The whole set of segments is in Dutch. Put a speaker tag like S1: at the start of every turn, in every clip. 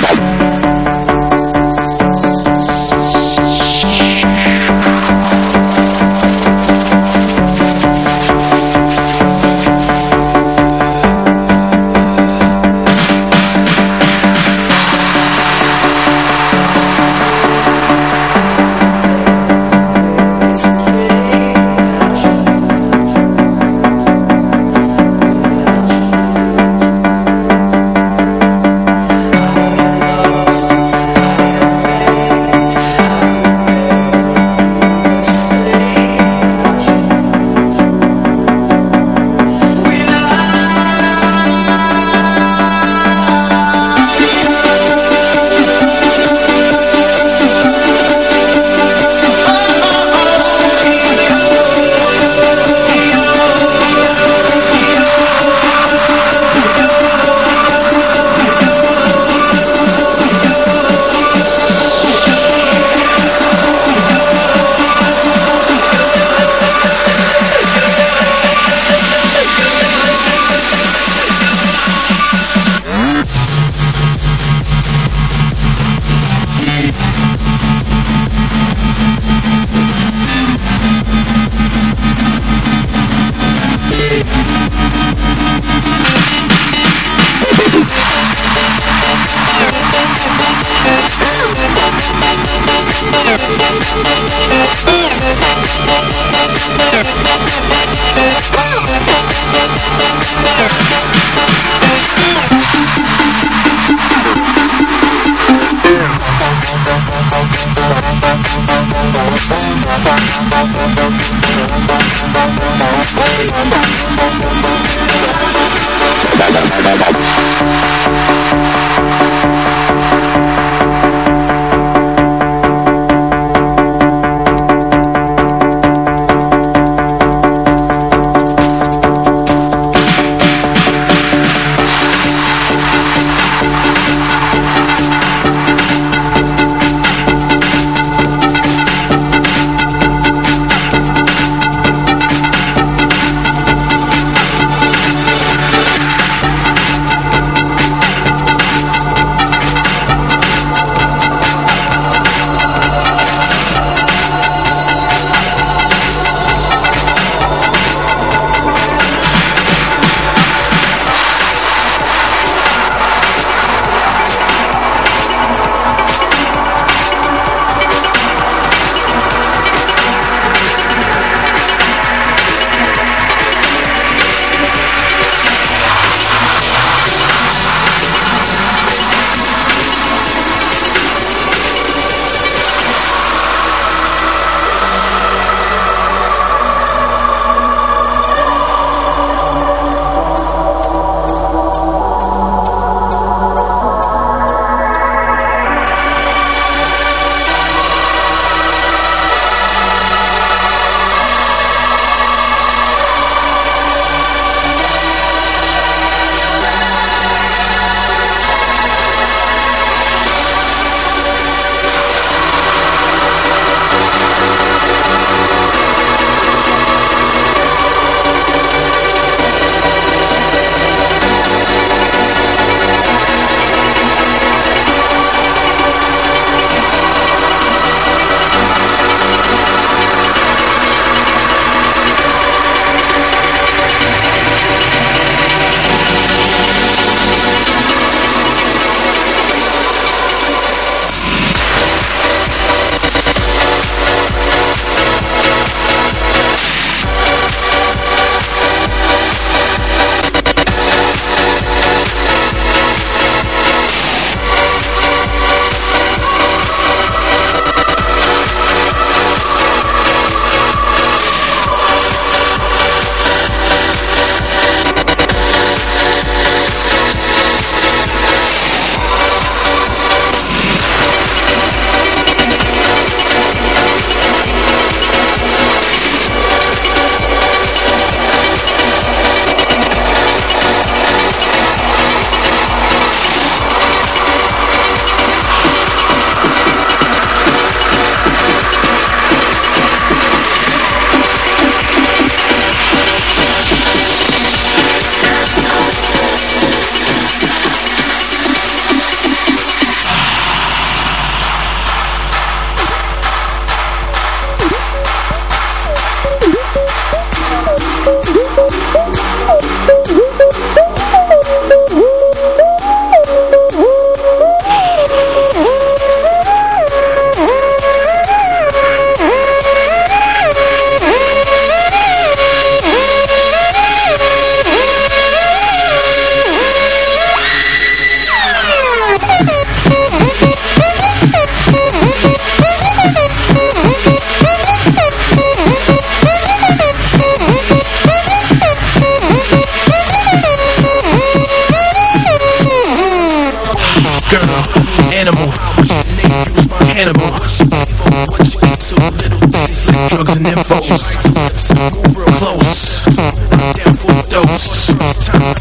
S1: lost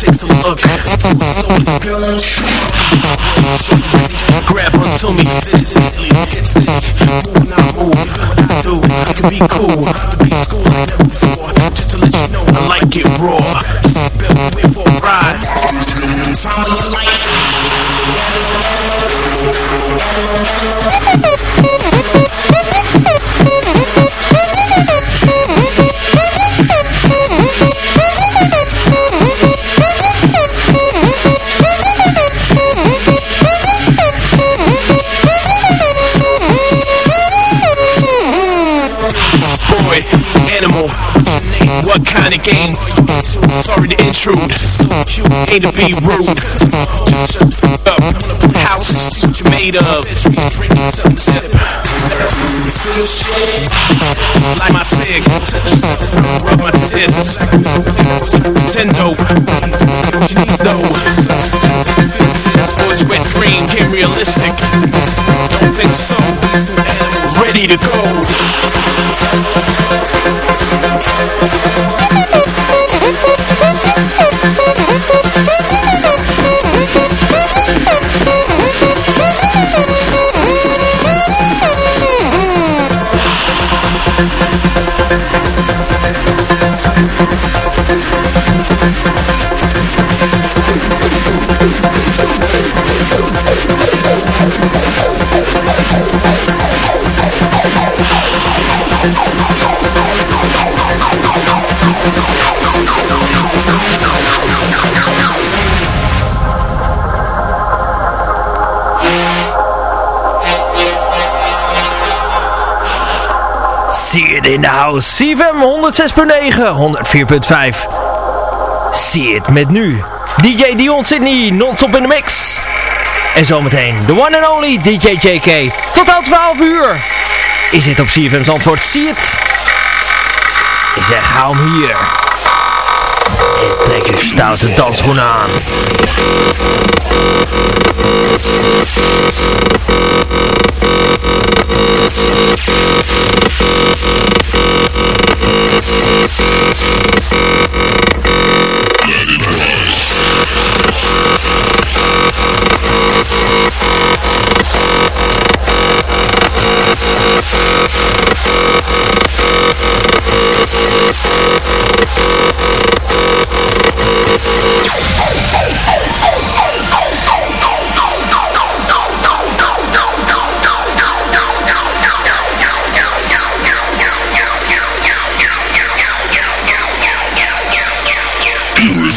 S1: takes a look. So it's girl, Grab onto me, it's instantly, instant. Move, not move. I do, I can be cool. To intrude. Hate to be rude. Shut the fuck up. House is what you made of. Drinking something sip. Like my cig. Rub my tits. Nintendo. Needs those. Sports wet dream. Came realistic. Don't think so. Ready to go.
S2: House. 106.9, 104.5. Zie het met nu. DJ Dion Sydney, non-stop in de mix. En zometeen de one and only DJ JK. Tot aan 12 uur is dit op CFM's antwoord. Zie het. Ik zeg, hou hem hier. En trek je stoute dansschoenen aan.
S3: Oh!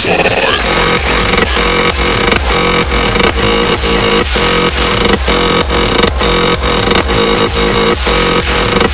S3: Thank you.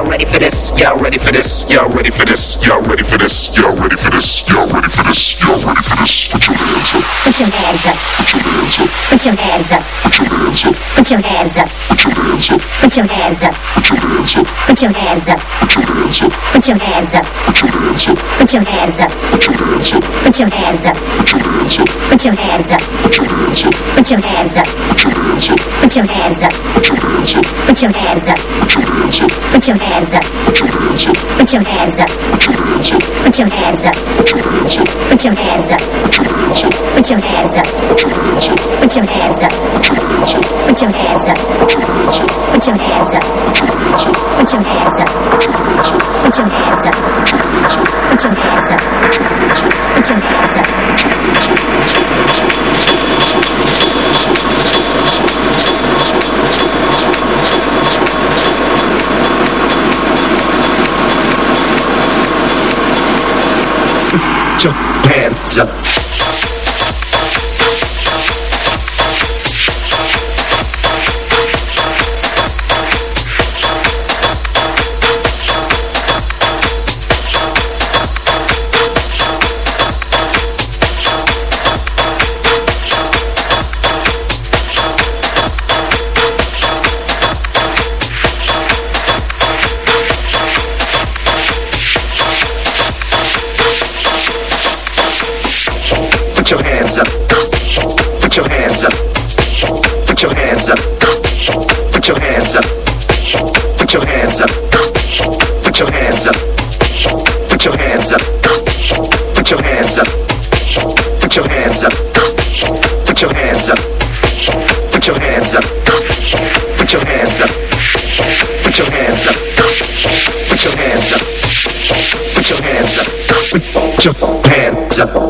S3: Y'all ready for this? Y'all ready for this? Y'all ready for this? Y'all ready for this? Y'all ready for this? Y'all ready for this? Y'all ready for this? Put your hands up. Put your hands up. Put your hands up. Put your hands up. Put your hands up. Put your hands up. Put your hands up. Put your hands up. Put your hands up. Put your hands up. Put your hands up. Put your hands up. Put your hands up. Put your hands up. Put your hands up. Put your hands up. Put your hands up. Put your hands up. Put your hands up. Put your hands up. Put your hands up. Put your hands up. Put your hands up. Put your hands up.
S1: Put your hands up. Hands up. Put your hands up. Put your hands up. Put your hands up. Put your hands up. Put your hands up. Put your hands up. Put your hands up. Put your hands up. Put your hands up. Put your hands up. Put your hands up. Put your hands up. Put your hands up.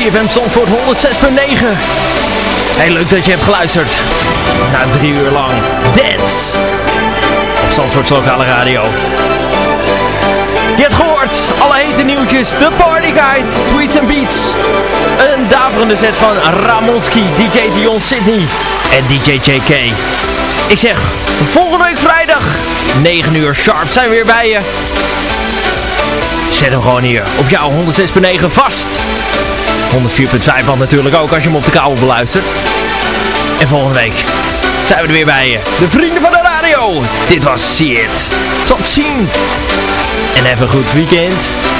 S2: CFM Zandvoort 106.9. Heel leuk dat je hebt geluisterd. Na drie uur lang Dance. Op Zandvoorts lokale radio. Je hebt gehoord, alle hete nieuwtjes, de Party Guide, Tweets Beats. Een daverende set van Ramonski, DJ Dion Sydney en DJ JK. Ik zeg, volgende week vrijdag, 9 uur sharp zijn we weer bij je. Zet hem gewoon hier op jouw 106.9 vast. 104.5 al natuurlijk ook als je hem op de kabel beluistert. En volgende week zijn we er weer bij je. De vrienden van de radio. Dit was See It. Tot ziens. En even een goed weekend.